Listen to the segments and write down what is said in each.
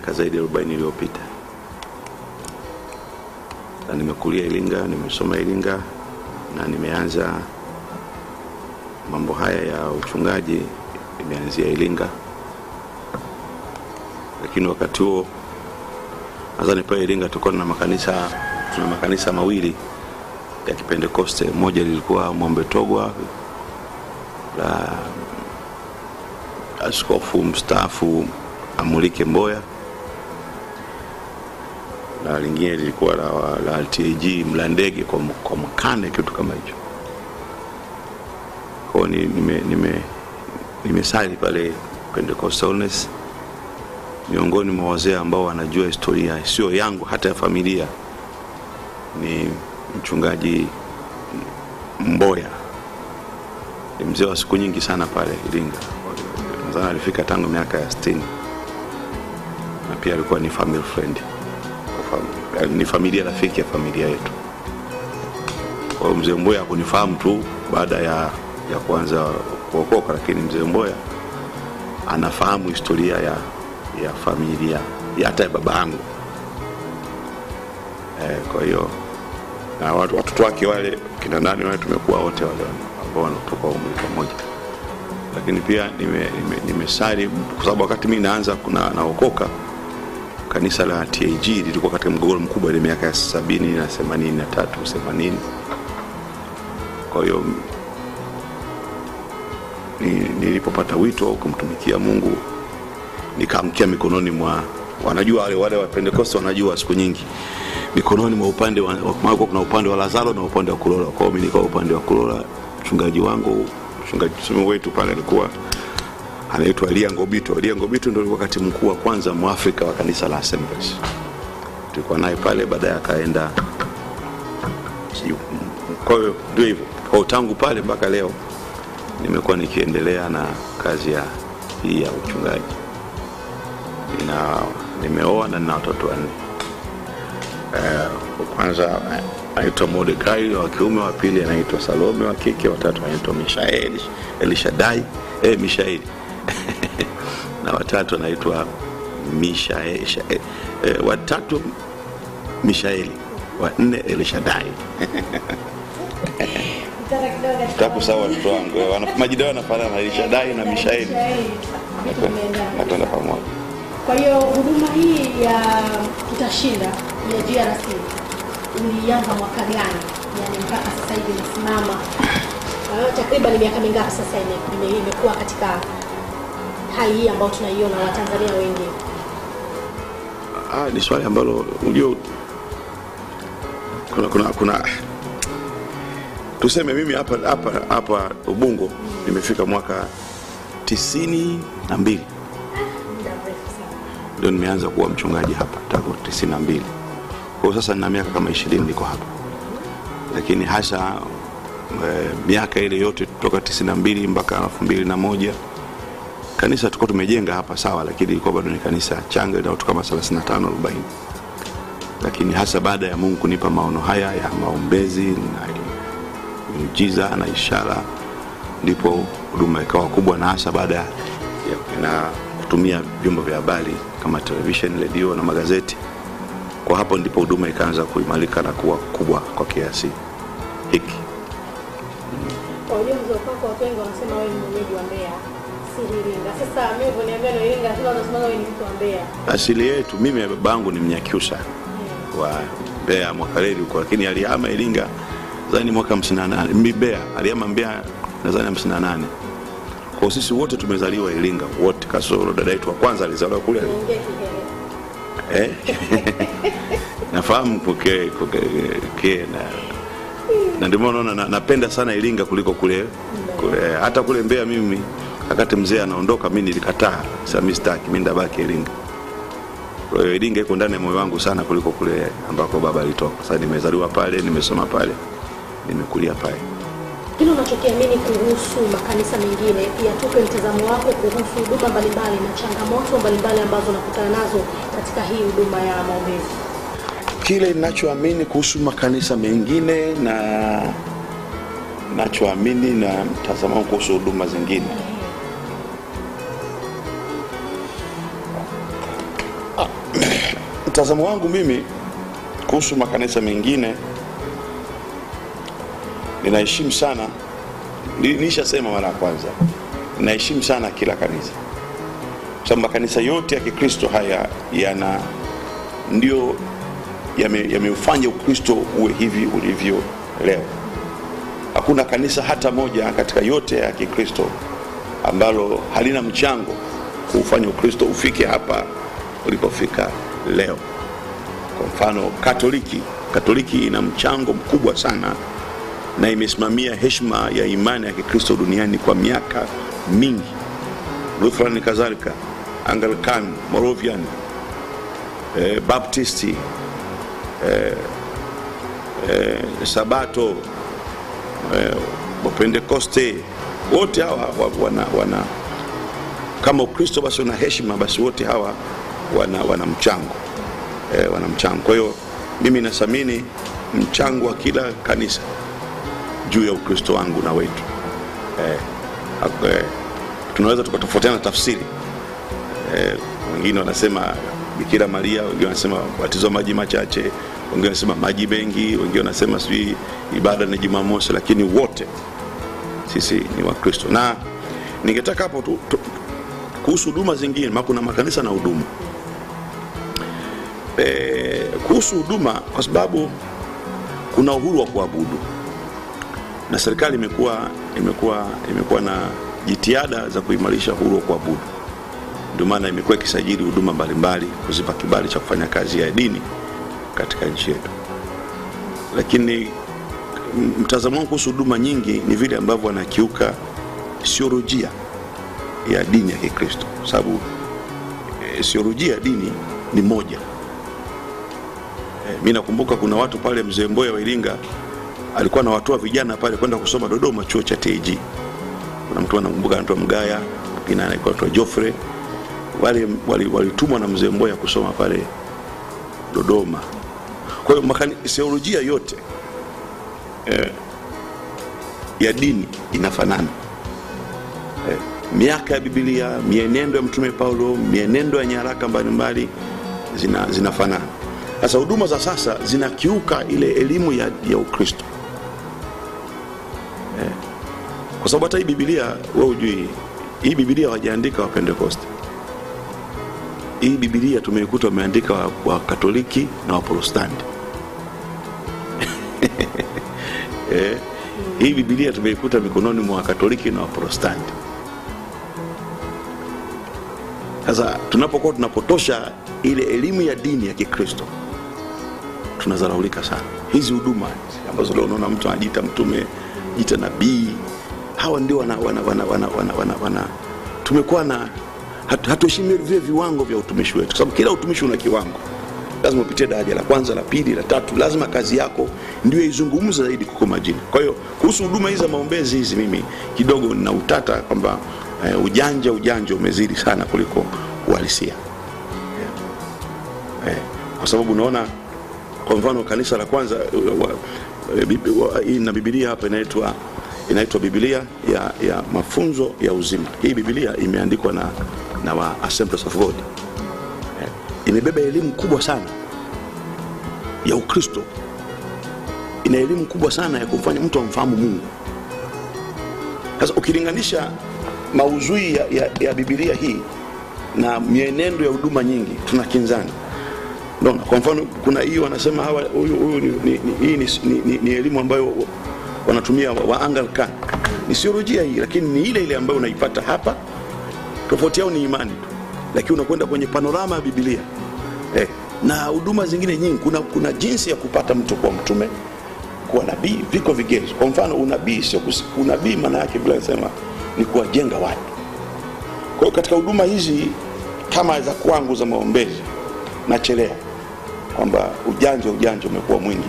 miaka zaidi ya 40 iliyopita, na nimekulia Iringa, nimesoma Iringa na nimeanza mambo haya ya uchungaji imeanzia Iringa, lakini wakati huo nadhani pale Iringa tulikuwa na makanisa, tuna makanisa mawili ya Kipentekoste. Moja lilikuwa Mwembe Togwa la askofu mstaafu Amulike Mboya na lingine lilikuwa la, la TG Mlandege kwa, kwa Mkane, kitu kama hicho. Kwao ni- nime, nime, nimesali pale Pentecostalness miongoni mwa wazee ambao wanajua historia sio yangu hata ya familia ni mchungaji Mboya, ni mzee wa siku nyingi sana pale Iringa. Nadhani alifika tangu miaka ya 60 na pia alikuwa ni family friend, ni familia rafiki ya familia yetu. Kwa hiyo mzee Mboya hakunifahamu tu baada ya, ya kuanza kuokoka, lakini mzee Mboya anafahamu historia ya, ya familia ya hata ya baba yangu e, kwa hiyo na watoto wake wale kina nani wale tumekuwa wote wale ambao wanatoka umri pamoja, lakini pia nimesali nime, nime kwa sababu wakati mimi naanza naokoka kanisa la TAG lilikuwa katika mgogoro mkubwa ile miaka ya sabini na themanini na tatu themanini. Kwa hiyo ni- nilipopata wito wa kumtumikia Mungu nikaamkia mikononi mwa wanajua wale wale wa Pentecost wanajua siku nyingi mikononi mwa upande wa wa- kuna upande wa Lazaro na upande wa Kulola. Kwa hiyo mimi nikawa upande wa Kulola. Mchungaji wangu mchungaji wetu pale alikuwa anaitwa Elia Ngobito. Elia Ngobito ndio katibu mkuu wa kwanza Mwafrika wa kanisa la Assemblies. Tulikuwa naye pale, baadaye akaenda kwa hiyo ndio hivyo. Kwa tangu pale mpaka leo nimekuwa nikiendelea na kazi ya hii ya uchungaji. Nina nimeoa na nina watoto wanne. Wa kwanza anaitwa Mordekai wa kiume, wa pili anaitwa Salome wa kike, watatu anaitwa Mishaeli Elishadai eh, Mishaeli na watatu anaitwa Mishaeli eh, eh, watatu Mishaeli, wa nne Elishadai. Sawa watoto wangu eh, majina yao yanafanana Elishadai na Mishaeli nakwenda pamoja. Kwa hiyo huduma hii ya tutashinda ya GRC ulianza mwaka gani? Yani mpaka sasa hivi inasimama hiyo takriban miaka mingapi sasa ime- ime- imekuwa katika hali hii ambayo tunaiona Watanzania wengi? Ah, ni swali ambalo unajua kuna kuna kuna tuseme mimi hapa hapa hapa Ubungo nimefika mwaka tisini na mbili. Ndio nimeanza kuwa mchungaji hapa tangu tisini na mbili. Kwa sasa nina miaka kama ishirini niko hapa. Lakini hasa e, miaka ile yote toka tisini na mbili mpaka elfu mbili na moja kanisa tulikuwa tumejenga hapa sawa lakini ilikuwa bado ni kanisa changa ina watu kama 35 40 lakini hasa baada ya mungu kunipa maono haya ya maombezi na miujiza na ishara ndipo huduma ikawa kubwa na hasa baada ya na kutumia vyombo vya habari kama television redio na magazeti. Kwa hapo ndipo huduma ikaanza kuimarika na kuwa kubwa kwa kiasi hiki. Kwa wako watu wengi wanasema wewe ni mwenyeji wa Mbeya, si Iringa. Sasa mimi uniambia ni Iringa, kila wanasema wewe ni mtu wa Mbeya. asili yetu mimi babangu ni mnyakyusa wa Mbeya Mwakaleli huko, lakini alihama Iringa nadhani mwaka 58 mimi Mbeya alihama Mbeya nadhani 58 kwa sisi wote tumezaliwa Iringa wote, kasoro dada yetu wa kwanza alizaliwa kule. Eh? nafahamu kuke, kuke, na, na ndio maana napenda sana Iringa kuliko kule, kule hata kule Mbeya mimi wakati mzee anaondoka mi nilikataa. Sasa mimi sitaki mimi ndabaki Iringa. Kwa hiyo Iringa iko ndani ya moyo wangu sana kuliko kule ambako baba alitoka. Sasa nimezaliwa pale nimesoma pale nimekulia pale. Kile unachokiamini kuhusu makanisa mengine, pia tupe mtazamo wako kuhusu huduma mbalimbali na changamoto mbalimbali ambazo unakutana nazo katika hii huduma ya maombezi. kile ninachoamini kuhusu makanisa mengine na nachoamini na mtazamo wangu kuhusu huduma zingine mtazamo wangu mimi kuhusu makanisa mengine ninaheshimu sana niishasema mara ya kwanza ninaheshimu sana kila kanisa. Kwa sababu makanisa yote ya kikristo haya yana ndio yameufanya yame- ukristo uwe hivi ulivyo leo. Hakuna kanisa hata moja katika yote ya kikristo ambalo halina mchango kuufanya ukristo ufike hapa ulipofika leo kwa mfano katoliki. Katoliki ina mchango mkubwa sana na imesimamia heshima ya imani ya kikristo duniani kwa miaka mingi. Lutheran kadhalika anglican morovian eh, baptisti eh, eh, sabato eh, wote hawa wana, wana kama ukristo basi una heshima basi wote hawa wana, wana mchango eh, wana mchango kwa hiyo mimi nathamini mchango wa kila kanisa juu ya ukristo wangu na wetu. Eh, eh, tunaweza tukatofautiana tafsiri. Eh, wengine wanasema bikira maria wengine wanasema batizwa maji machache wengine wanasema maji mengi wengine wanasema sijui ibada ni jumamosi lakini wote sisi ni wakristo. Na ningetaka hapo tu, tu, kuhusu huduma zingine maana kuna makanisa na huduma e, kuhusu huduma kwa sababu kuna uhuru wa kuabudu. Na serikali imekuwa imekuwa imekuwa na jitihada za kuimarisha uhuru wa kuabudu. Ndio maana imekuwa ikisajili huduma mbalimbali kuzipa kibali cha kufanya kazi ya dini katika nchi yetu. Lakini mtazamo wangu kuhusu huduma nyingi ni vile ambavyo wanakiuka siolojia ya dini ya kikristo. Sababu e, siolojia ya dini ni moja e, mi nakumbuka kuna watu pale mzee mboya wa iringa alikuwa anawatoa vijana pale kwenda kusoma dodoma chuo cha tg kuna mtu anakumbuka anaitwa mgaya mwingine anaitwa Jofre, wale walitumwa wali na mzee mboya kusoma pale dodoma. Kwa hiyo theolojia yote eh, ya dini inafanana. Eh, miaka ya bibilia mienendo ya mtume paulo mienendo ya nyaraka mbalimbali zina, zinafanana sasa huduma za sasa zinakiuka ile elimu ya, ya ukristo. Eh, kwa sababu hata hii bibilia we ujui hii bibilia wajaandika wa pentekoste. Hii bibilia tumeikuta wameandika Wakatoliki wa na waprotestanti eh, hii bibilia tumeikuta mikononi mwa wakatoliki na waprotestanti sasa tunapokuwa tunapotosha ile elimu ya dini ya kikristo tunazaraulika sana hizi huduma ambazo leo unaona mtu anajiita mtume jiita nabii hawa ndio wana, wana, wana, wana, wana, wana, wana. tumekuwa na hatu- vile viwango vya utumishi wetu kwa sababu kila utumishi una kiwango lazima upitie daraja la kwanza la pili la tatu lazima kazi yako ndio izungumze zaidi kuko majina kwa hiyo kuhusu huduma hizi za maombezi hizi mimi kidogo nina utata kwamba uh, ujanja ujanja umezidi sana kuliko uhalisia yeah. eh, kwa sababu unaona kwa mfano kanisa la kwanza wa- wa- eh, hii na bibilia hapa inaitwa inaitwa bibilia ya, ya mafunzo ya uzima. Hii bibilia imeandikwa na, na wa Assemblies of god. Eh, imebeba elimu kubwa sana ya ukristo. Ina elimu kubwa sana ya kumfanya mtu amfahamu mungu. Sasa ukilinganisha mauzui ya, ya, ya bibilia hii na mienendo ya huduma nyingi tunakinzana Unaona, kwa mfano kuna hii wanasema hawa huyu huyu ni, ni, hii ni, ni, ni, ni elimu ambayo wanatumia wa, wa. Ni siolojia hii lakini ni ile ile ambayo unaipata hapa. Tofauti yao ni imani tu, lakini unakwenda kwenye panorama ya Biblia eh, na huduma zingine nyingi. Kuna, kuna jinsi ya kupata mtu kuwa mtume, kuwa nabii, viko vigezo. Kwa mfano unabii sio unabii, maana yake bila sema ni kuwajenga watu. Kwa hiyo katika huduma hizi kama za kwangu za maombezi nachelea kwamba ujanja ujanja umekuwa mwingi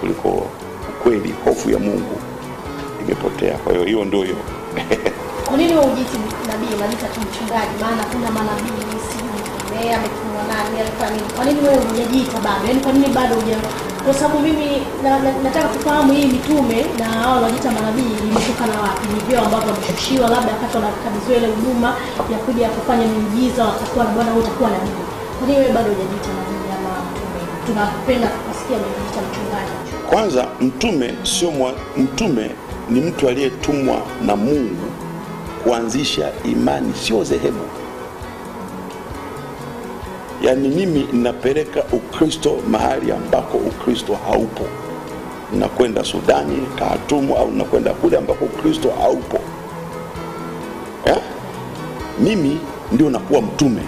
kuliko ukweli hofu ya mungu imepotea kwa hiyo hiyo ndio hiyo Kwa nini wewe ujiiti nabii, unajiita tu mchungaji? Maana kuna manabii sijui mmea ametumwa nani alikuwa nini? Kwa nini wewe hujajiita bado? Yaani kwa nini bado huja kwa sababu mimi na, na, nataka kufahamu hii mitume na hao wanajiita manabii imetokana wapi, ni vyeo ambavyo wameshushiwa, labda wakati wanakabidhiwa ile huduma ya kuja kufanya miujiza, watakuwa na bwana, wewe utakuwa nabii. Kwa nini wewe bado hujajiita nabii? Tunapenda kusikia umejiita mchungaji. Kwanza, mtume sio mtume ni mtu aliyetumwa na Mungu kuanzisha imani, sio dhehebu. Yaani mimi ninapeleka Ukristo mahali ambako Ukristo haupo. Ninakwenda Sudani, Khartoum au ninakwenda kule ambako Ukristo haupo eh? Mimi ndio nakuwa mtume,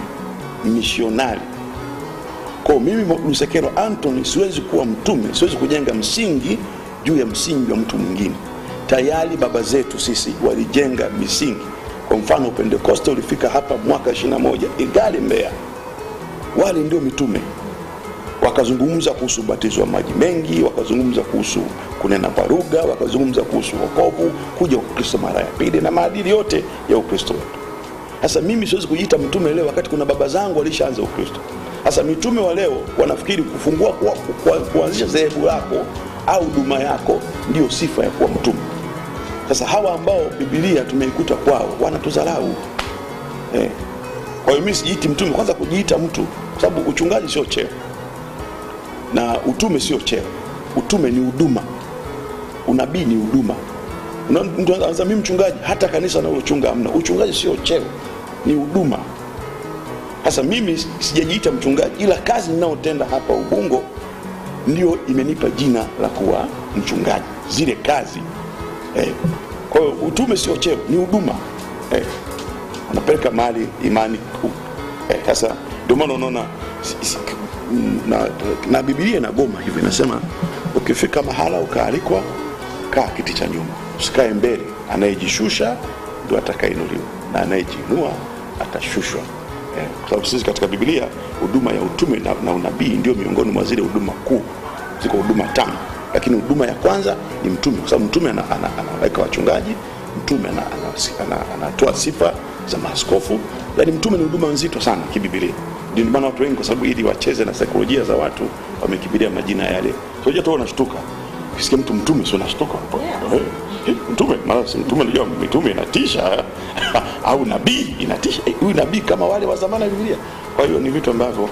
misionari. Kwa mimi Lusekelo Anthony siwezi kuwa mtume, siwezi kujenga msingi juu ya msingi wa mtu mwingine. Tayari baba zetu sisi walijenga misingi. Kwa mfano Pentekoste ulifika hapa mwaka 21 Igali, Mbeya, wale ndio mitume wakazungumza kuhusu ubatizo wa maji mengi, wakazungumza kuhusu kunena kwa lugha, wakazungumza kuhusu wokovu, kuja kwa Kristo mara ya pili na maadili yote ya Ukristo wetu. Sasa mimi siwezi kujiita mtume leo wakati kuna baba zangu walishaanza Ukristo. Sasa mitume wa leo wanafikiri kufungua kuanzisha dhehebu lako au huduma yako ndio sifa ya kuwa mtume. Sasa hawa ambao Biblia tumeikuta kwao wanatudharau eh. Kwa hiyo mimi sijiiti mtume. Kwanza kujiita mtu, kwa sababu uchungaji sio cheo na utume sio cheo. Utume ni huduma, unabii ni huduma. Mtu anaanza mimi mchungaji, hata kanisa nalochunga hamna. Uchungaji sio cheo, ni huduma. Sasa mimi sijajiita mchungaji, ila kazi ninayotenda hapa Ubungo ndio imenipa jina la kuwa mchungaji, zile kazi eh. Kwa hiyo utume sio cheo, ni huduma eh. Anapeleka mali imani eh. Sasa ndio maana unaona na, na Biblia inagoma hivyo, inasema ukifika mahala ukaalikwa, kaa kiti cha nyuma, usikae mbele. Anayejishusha ndio atakainuliwa na anayejiinua atashushwa. Eh, kwa sababu sisi katika Biblia huduma ya utume na, na unabii ndio miongoni mwa zile huduma kuu. Ziko huduma tano, lakini huduma ya kwanza ni mtume, kwa sababu mtume anaweka ana, ana, ana wachungaji, mtume anatoa ana, ana, ana, sifa za maaskofu. Yani mtume ni huduma nzito sana kibibilia. Ndio maana watu wengi, kwa sababu ili wacheze na saikolojia za watu, wamekimbilia majina yale. Unajua tu unashtuka ukisikia mtu mtume, si unashtuka. Eh, eh, mtume mara si mtume, unajua mitume inatisha au nabii inatisha. Eh, Huyu nabii kama wale wa zamani wa Biblia. Kwa hiyo ni vitu ambavyo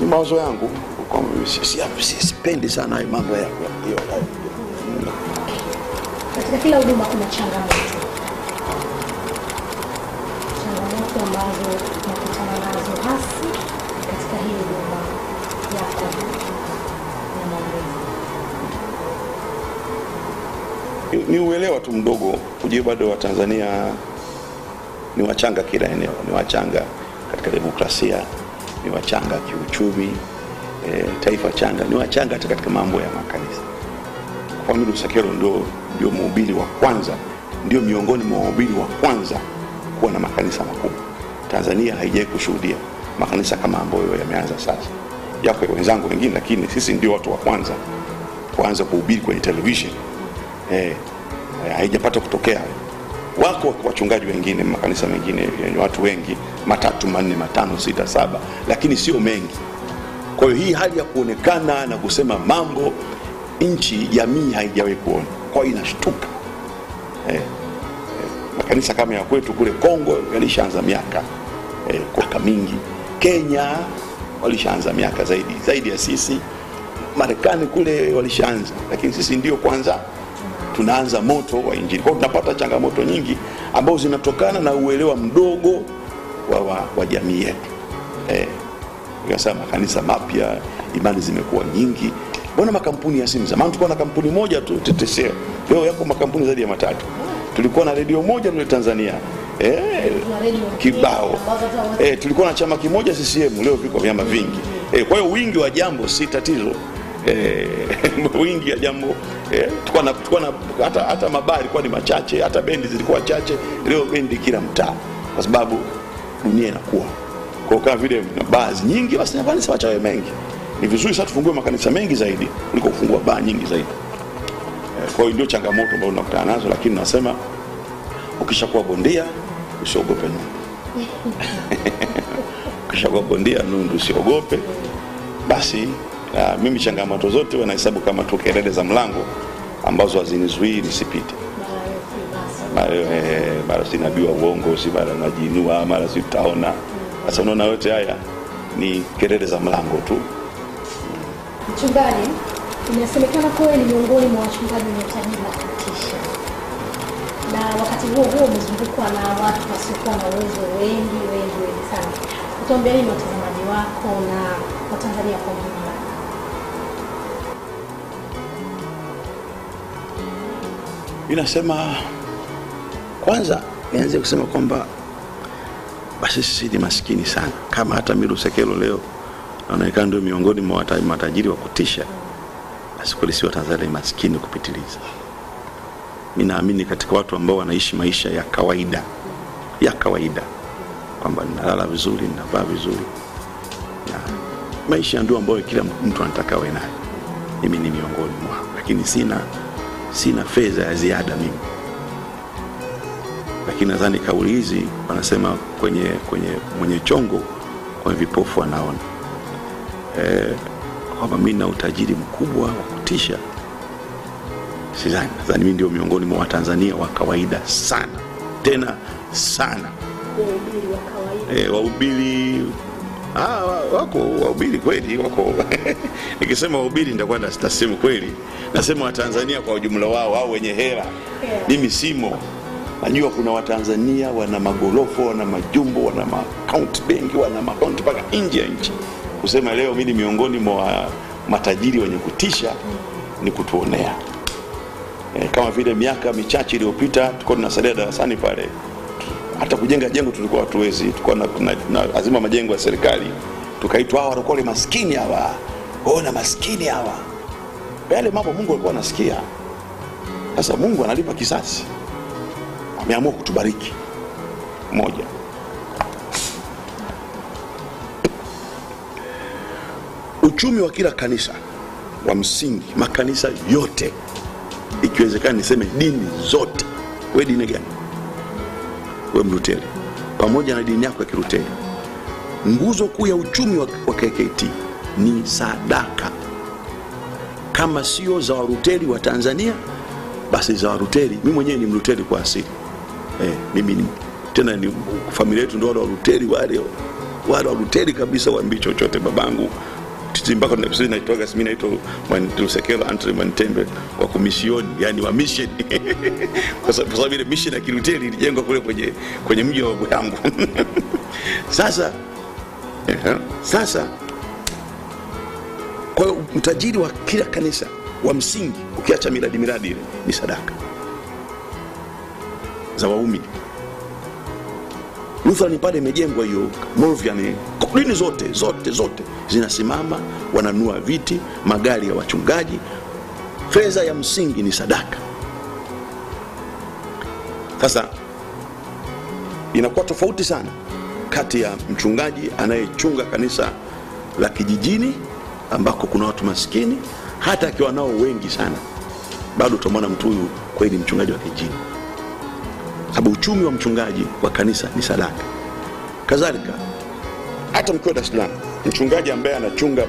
ni mawazo yangu kwa mimi si- si- si- sipendi sana hayo mambo ya Katika kila huduma kuna changamoto, changamoto ambazo tunakutana nazo hasi ni, uelewa tu mdogo kujua bado Watanzania ni wachanga kila eneo, ni wachanga katika demokrasia, ni wachanga kiuchumi, e, taifa changa, ni wachanga hata katika mambo ya makanisa. Kwa mimi Lusekelo ndio, ndio mhubiri wa kwanza, ndio miongoni mwa wahubiri wa kwanza kuwa na makanisa makubwa. Tanzania haijawahi kushuhudia makanisa kama ambayo yameanza sasa. Yako wenzangu wengine, lakini sisi ndio watu wa kwanza kuanza kuhubiri kwenye television eh, haijapata kutokea. Wako wachungaji wengine makanisa mengine yenye watu wengi matatu manne matano sita saba, lakini sio mengi. Kwa hiyo hii hali ya kuonekana na kusema mambo nchi jamii haijawahi kuona, kwa hiyo inashtuka eh, eh, makanisa kama ya kwetu kule Kongo yalishaanza miaka eh, kwa mingi. Kenya walishaanza miaka zaidi zaidi ya sisi. Marekani kule walishaanza, lakini sisi ndio kwanza tunaanza moto wa injili. Kwa tunapata changamoto nyingi ambazo zinatokana na uelewa mdogo wa, wa, wa jamii yetu eh, makanisa mapya, imani zimekuwa nyingi. Mbona makampuni ya simu? Zamani tulikuwa na kampuni moja tu TTCL, leo yako makampuni zaidi ya matatu. Tulikuwa na redio moja ndio Tanzania eh, kibao eh, tulikuwa na chama kimoja CCM, leo viko vyama vingi eh, kwa hiyo wingi wa jambo si tatizo eh, wingi ya jambo eh, tulikuwa na, tulikuwa na hata, hata mabaa ilikuwa ni machache, hata bendi zilikuwa chache. Leo bendi kila mtaa, kwa sababu dunia inakuwa kwa kama vile baa nyingi, basi makanisa wachawe mengi. Ni vizuri sasa tufungue makanisa mengi zaidi kuliko kufungua baa nyingi zaidi. Eh, Kwa hiyo ndio changamoto ambayo tunakutana nazo, lakini nasema ukishakuwa bondia usiogope nundu. ukishakuwa bondia nundu usiogope, basi Na mimi changamoto zote wanahesabu kama tu kelele za mlango ambazo hazinizuii nisipite. eh, mara si nabiwa uongo, si mara najiinua, mara si utaona Sasa unaona yote haya ni kelele za mlango tu. Mchungaji, inasemekana kuwa ni miongoni mwa wachungaji wenye utajiri wa kutisha, na wakati huo huo umezungukwa na watu wasiokuwa na uwezo wengi wengi wengi sana. Utaambia nini watazamaji wako na Watanzania kwa Inasema kwanza nianze kusema kwamba basi sisi ni maskini sana, kama hata Miru Sekelo leo anaonekana ndio miongoni mwa matajiri wa kutisha, basi kweli si Watanzania ni maskini kupitiliza. Mi naamini katika watu ambao wanaishi maisha ya kawaida ya kawaida, kwamba ninalala vizuri, ninavaa vizuri, na maisha ndio ambayo kila mtu anataka awe nayo. Mimi ni miongoni mwao, lakini sina sina fedha ya ziada mimi. Lakini nadhani kauli hizi wanasema kwenye kwenye mwenye chongo kwenye vipofu anaona e, kwamba mi na utajiri mkubwa wa kutisha. Sidhani nadhani mi ndio miongoni mwa watanzania wa kawaida sana. Tena sana. Waubili wa kawaida. E, wahubiri ah, wako wahubiri kweli wako. Nikisema wahubiri nitakuwa nas- nasema kweli. Nasema watanzania kwa ujumla wao au wenye hela. Yeah. mimi simo. Najua kuna watanzania wana magorofo wana majumbo wana maakaunti benki wana makaunti mpaka nje ya nchi. Kusema leo mi ni miongoni mwa matajiri wenye kutisha ni kutuonea. E, kama vile miaka michache iliyopita tulikuwa tunasalia darasani pale hata kujenga jengo tulikuwa hatuwezi. Tulikuwa na, na, na azima majengo ya serikali. Tukaitwa hawa walikuwa maskini hawa. Ona maskini hawa. Yale mambo mungu alikuwa anasikia. Sasa mungu analipa kisasi. Ameamua kutubariki. Moja. Uchumi wa kila kanisa wa msingi makanisa yote ikiwezekana niseme dini zote. We dini gani we mluteri pamoja na dini yako ya kiruteri nguzo kuu ya uchumi wa, wa kkt ni sadaka. Kama sio za waruteri wa tanzania basi za waruteri Mimi mwenyewe ni mluteri kwa asili. Eh, mimi ni, tena ni familia yetu ndio wale waruteri wale wale waruteri kabisa waambii chochote babangu Tuna- sisi naitwaga mi naitwa Lusekelo Antony Mwantembe wa kumisioni yani wa mission. Kwa sababu ile mission ya Kiluteli ilijengwa kule kwenye kwenye mji wa babu yangu sasa ehe, sasa kwa hiyo utajiri wa kila kanisa wa msingi ukiacha miradi miradi ile ni sadaka za waumini Lutheran pale imejengwa hiyo Moravian, dini zote zote zote zinasimama, wananua viti, magari ya wachungaji. Fedha ya msingi ni sadaka. Sasa inakuwa tofauti sana kati ya mchungaji anayechunga kanisa la kijijini ambako kuna watu maskini, hata akiwa nao wengi sana, bado utamwona mtu huyu kweli mchungaji wa kijijini sababu uchumi wa mchungaji wa kanisa ni sadaka. Kadhalika hata mkiwa dar es salaam mchungaji ambaye anachunga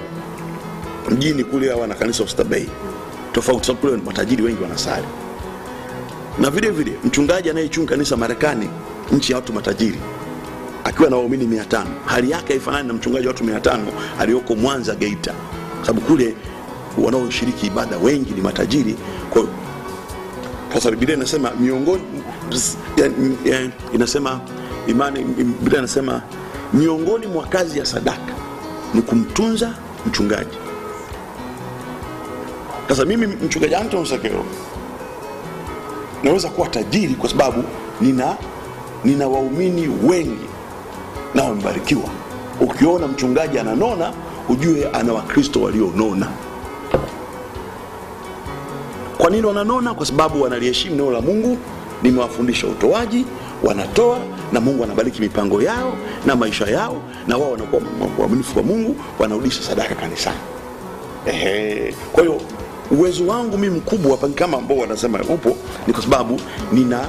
mjini kule awa ana kanisa ustabei tofauti sababu kule matajiri wengi wanasali. Na vile vile mchungaji anayechunga kanisa marekani nchi ya watu matajiri akiwa na waumini mia tano hali yake haifanani na mchungaji wa watu mia tano aliyoko mwanza geita. Sababu kule wanaoshiriki ibada wengi ni matajiri. Kwa sababu Biblia inasema miongoni inasema imani, Biblia inasema miongoni mwa kazi ya sadaka ni kumtunza mchungaji. Sasa mimi mchungaji Anton Sekero naweza kuwa tajiri kwa sababu nina nina waumini wengi na wamebarikiwa. Ukiona mchungaji ananona, ujue ana Wakristo walionona. Kwa nini wananona? Kwa sababu wanaliheshimu neno la Mungu, nimewafundisha utoaji, wanatoa na Mungu anabariki mipango yao na maisha yao, na wao wanakuwa waaminifu kwa Mungu, wanarudisha sadaka kanisani. Ehe, kwa hiyo uwezo wangu mimi mkubwa hapa kama ambao wanasema upo ni kwa sababu nina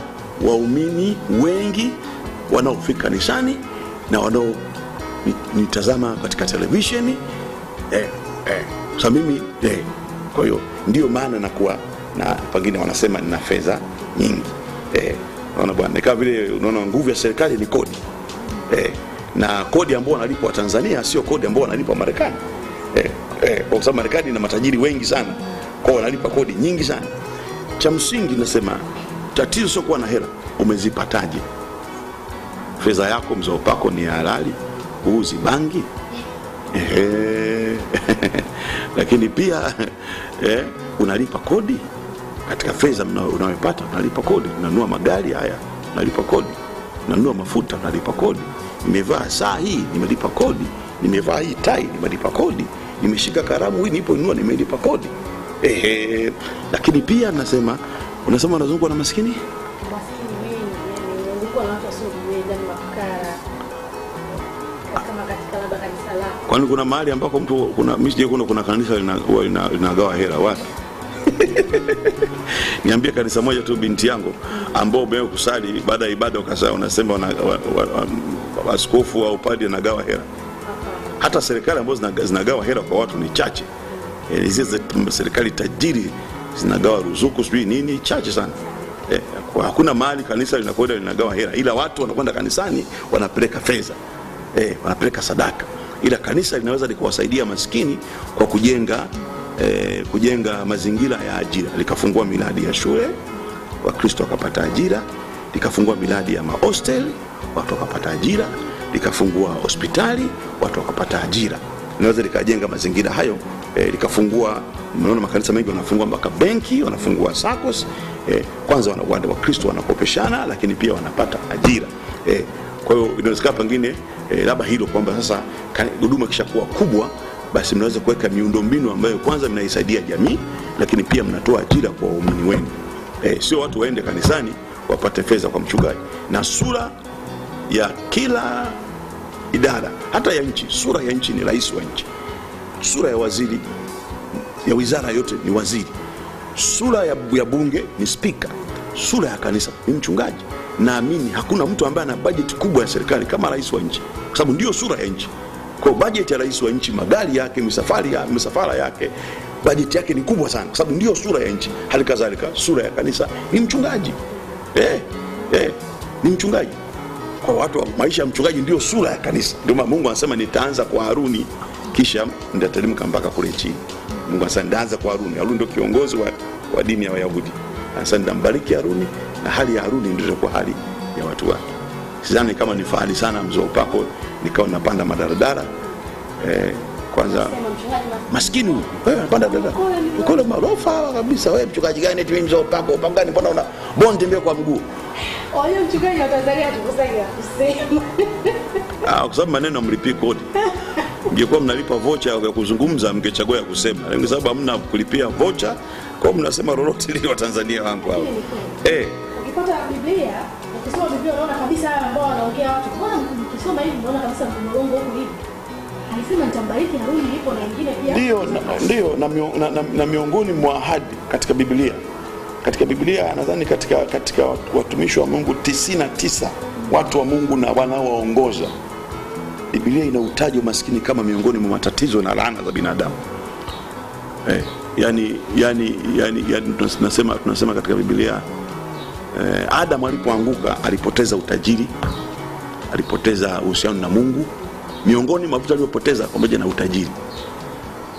waumini wengi wanaofika kanisani na wanaonitazama katika televisheni eh, eh. Sasa mimi eh, kwa hiyo ndio maana nakuwa na pengine wanasema nina fedha nyingi eh, unaona bwana, kama vile unaona nguvu ya serikali ni kodi eh, na kodi ambao wanalipa wa Tanzania sio kodi ambao wanalipa Marekani eh, eh, kwa sababu Marekani ina matajiri wengi sana, kwa wanalipa kodi nyingi sana. Cha msingi nasema tatizo sio kuwa na hela, umezipataje? Fedha yako mzao pako ni halali, huuzi bangi Ehe. lakini pia eh, unalipa kodi katika fedha unayopata, unalipa kodi. nanua magari haya, nalipa kodi. nanua mafuta, nalipa kodi. Nimevaa saa hii, nimelipa kodi. Nimevaa hii tai, nimelipa kodi. Nimeshika karamu hii niliponunua, nimelipa kodi. Ehe. Lakini pia nasema, unasema unazungukwa na maskini kwani kuna mahali ambako mtu kuna kuna, kuna kanisa lina- lina- linagawa hela wapi niambie kanisa moja tu binti yangu ambao umewe kusali baada ya ibada ukasa unasema wana- wa- wa- wa- askofu au padi anagawa hera hata serikali ambazo zinagawa hera kwa watu ni chache. Eh, hizi za serikali tajiri zinagawa ruzuku sijui nini chache sana. Eh, hakuna mahali kanisa linakwenda linagawa hera ila watu wanakwenda kanisani wanapeleka fedha. Eh, wanapeleka sadaka. Ila kanisa linaweza likuwasaidia maskini kwa kujenga eh, kujenga mazingira ya ajira. Likafungua miradi ya shule wakristo wakapata ajira. Likafungua miradi ya mahostel watu wakapata ajira. Likafungua hospitali watu wakapata ajira. Linaweza likajenga mazingira hayo eh, likafungua Mnaona makanisa mengi wanafungua mpaka benki wanafungua SACCOS eh, kwanza wakristo wanakopeshana lakini pia wanapata ajira. Eh, kwa hiyo inawezekana pengine eh, labda hilo kwamba sasa huduma ikishakuwa kubwa basi mnaweza kuweka miundombinu ambayo kwanza mnaisaidia jamii lakini pia mnatoa ajira kwa waumini wenu. E, sio watu waende kanisani wapate fedha kwa mchungaji. Na sura ya kila idara hata ya nchi sura ya nchi ni rais wa nchi. Sura ya waziri ya wizara yote ni waziri. Sura ya, ya bunge ni spika sura ya kanisa ni mchungaji. Naamini hakuna mtu ambaye ana bajeti kubwa ya serikali kama rais wa nchi kwa sababu ndio sura ya nchi kwa bajeti ya rais wa nchi magari yake misafari ya, misafara yake bajeti yake ni kubwa sana kwa sababu ndio sura ya nchi. Hali kadhalika sura ya kanisa. Ni mchungaji. Eh, eh, ni mchungaji. Kwa watu wa maisha ya mchungaji ndio sura ya kanisa. Ndio maana mungu anasema nitaanza kwa haruni kisha nitateremka mpaka kule chini. Mungu anasema nitaanza kwa haruni. Haruni ndio kiongozi wa, wa dini ya wayahudi. Anasema nitambariki haruni na hali ya haruni ndio itakuwa hali ya watu wake. Sidhani kama ni fahari sana mzee upako nikawa napanda madaradara eh, kwanza maskini huyu. Wewe unapanda dada kule marofa hawa kabisa. Wewe mchungaji gani eti mimi mzopako upako gani mbona una bondi mbio kwa mguu? Wajua mchungaji wa Tanzania tukusanya kusema. Ah, kwa sababu maneno mlipi kodi. Mngekuwa mnalipa vocha ya kuzungumza mngechagua ya kusema. Lakini kwa sababu hamna kulipia vocha kwao mnasema lolote lile watanzania wangu hao eh, ukipata Biblia ukisoma Biblia unaona kabisa haya ambao wanaongea watu bwana hivi kabisa huko hivi? Alisema nitambariki Haruni na wengine pia. Ndio ndio na, na, na, na miongoni mwa ahadi katika biblia. Katika biblia nadhani katika, katika watumishi wa mungu 99 watu wa mungu na wanaowaongoza. Biblia ina umaskini kama miongoni mwa matatizo na laana za binadamu. Eh, yani, yani, yani, yani tunasema, tunasema katika biblia eh, adamu alipoanguka alipoteza utajiri alipoteza uhusiano na mungu miongoni mwa vitu alivyopoteza pamoja na utajiri.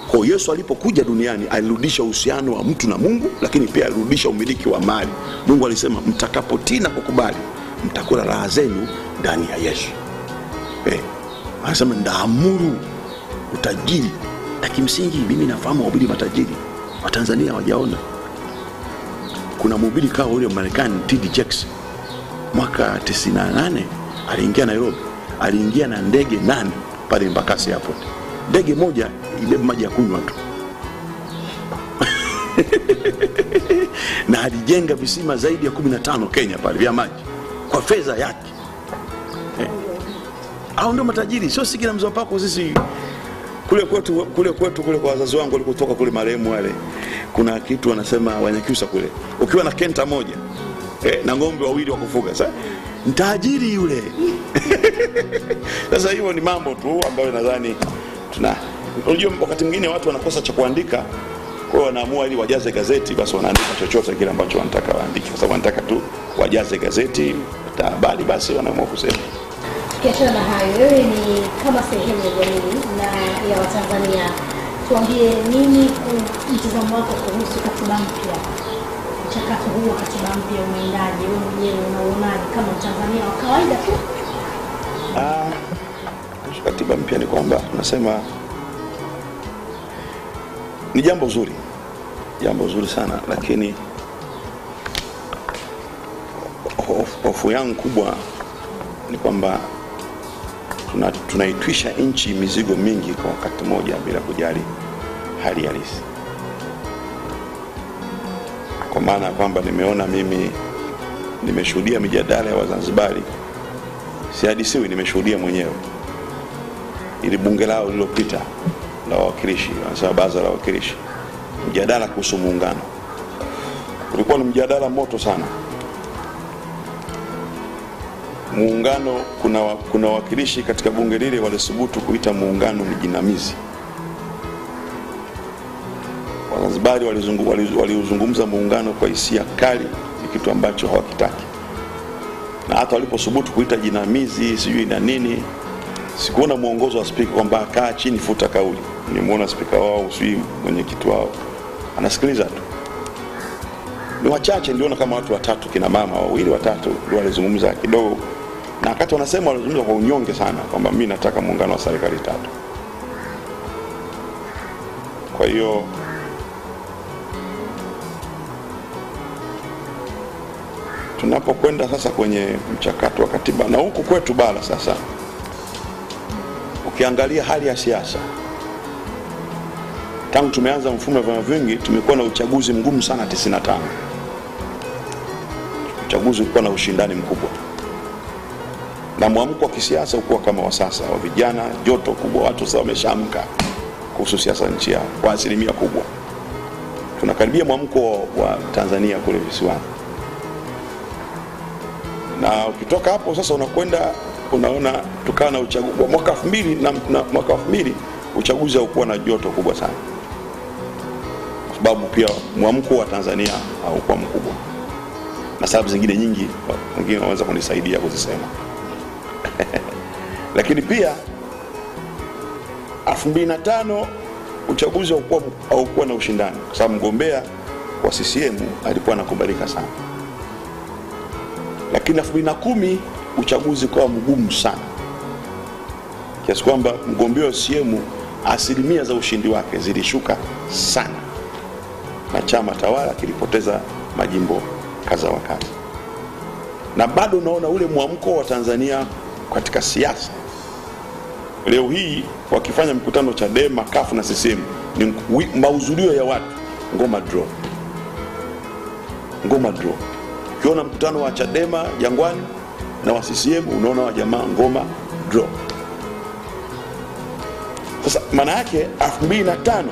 Kwa yesu alipokuja duniani alirudisha uhusiano wa mtu na mungu lakini pia alirudisha umiliki wa mali. Mungu alisema mtakapotii na kukubali mtakula raha zenu ndani ya yesu. Eh, anasema ndaamuru utajiri. Na kimsingi mimi nafahamu wahubiri matajiri watanzania wajaona. kuna mhubiri kawa ule marekani td jakes mwaka 98 aliingia nairobi aliingia na ndege nane pale embakasi airport. Ndege moja ibeba maji ya kunywa tu. Na alijenga visima zaidi ya 15 kenya pale vya maji kwa fedha yake. Eh. au ndio matajiri sio sikina mzee pako sisi kule kwetu kule kwetu kule kwa wazazi wangu walikotoka kule marehemu wale kuna kitu wanasema wanyakyusa kule ukiwa na kenta moja eh, na ng'ombe wawili wa kufuga sasa mtajiri yule. Sasa hivyo ni mambo tu ambayo nadhani tuna unajua wakati mwingine watu wanakosa cha kuandika kwao wanaamua ili wajaze gazeti basi wanaandika chochote kile ambacho wanataka waandike. Kwa sababu wanataka tu wajaze gazeti tabali habari basi wanaamua kusema. Kiachana na hayo, wewe ni kama sehemu ya jamii na ya Watanzania, tuambie nini mtizamo wako kuhusu katiba mpya? Mchakato huu wa katiba mpya umeendaje? Wewe mwenyewe unauonaje kama Mtanzania wa kawaida tu? Ah, katiba mpya ni kwamba tunasema ni jambo zuri, jambo zuri sana, lakini hofu- yangu kubwa ni kwamba tuna- tunaitwisha nchi mizigo mingi kwa wakati mmoja bila kujali hali halisi, kwa maana ya kwamba nimeona mimi, nimeshuhudia mijadala ya Wazanzibari sihadisiwi, nimeshuhudia mwenyewe. Ili bunge lao lililopita la wawakilishi, wanasema baraza la wawakilishi, mjadala kuhusu muungano ulikuwa ni mjadala moto sana. Muungano, kuna wa- kuna wawakilishi katika bunge lile walisubutu kuita muungano ni jinamizi. Wazanzibari waliuzungumza muungano kwa hisia kali, ni kitu ambacho hawakitaki na hata waliposubutu kuita jinamizi sijui na nini, sikuona mwongozo wa spika kwamba kaa chini, futa kauli. Nimuona spika wao sijui mwenyekiti wao anasikiliza tu, ni wachache. Niliona kama watu watatu, kina mama wawili watatu, ndio walizungumza kidogo, na wakati wanasema walizungumza kwa unyonge sana kwamba mimi nataka muungano wa serikali tatu. Kwa hiyo tunapokwenda sasa kwenye mchakato wa katiba na huku kwetu bara sasa, ukiangalia hali ya siasa tangu tumeanza mfumo wa vyama vingi, tumekuwa na uchaguzi mgumu sana 95. Uchaguzi ulikuwa na ushindani mkubwa na mwamko wa kisiasa ukuwa kama wa sasa wa vijana, joto kubwa, watu sasa wameshaamka kuhusu siasa nchi yao kwa asilimia kubwa. Tunakaribia mwamko wa Tanzania kule visiwani na ukitoka hapo sasa unakwenda unaona tukawa na uchaguzi mwaka elfu mbili na, na mwaka elfu mbili uchaguzi haukuwa na joto kubwa sana, kwa sababu pia mwamko wa Tanzania haukuwa mkubwa, na sababu zingine nyingi wengine wanaweza kunisaidia kuzisema. Lakini pia elfu mbili na tano uchaguzi haukuwa, haukuwa na ushindani. Kwa sababu mgombea wa CCM alikuwa anakubalika sana lakini elfu mbili na kumi uchaguzi ukawa mgumu sana. Kiasi kwamba mgombea wa CCM asilimia za ushindi wake zilishuka sana, na chama tawala kilipoteza majimbo kadha wa kadha, na bado unaona ule mwamko wa Tanzania katika siasa. Leo hii wakifanya mkutano Chadema, kafu na CCM ni mauzulio ya watu. Ngoma draw, ngoma draw ukiona mkutano wa Chadema Jangwani na wa CCM unaona wa jamaa ngoma draw. Sasa maana yake 2005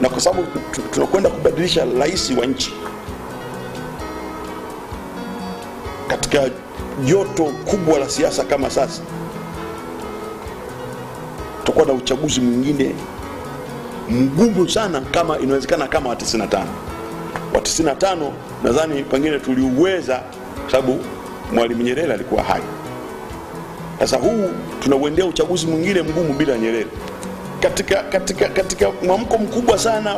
na kwa sababu tunakwenda kubadilisha rais wa nchi katika joto kubwa la siasa kama sasa, tutakuwa na uchaguzi mwingine mgumu sana, kama inawezekana kama wa 95 wa 95 nadhani pengine tuliuweza kwa sababu Mwalimu Nyerere alikuwa hai. Sasa huu tunauendea uchaguzi mwingine mgumu bila Nyerere, katika, katika, katika mwamko mkubwa sana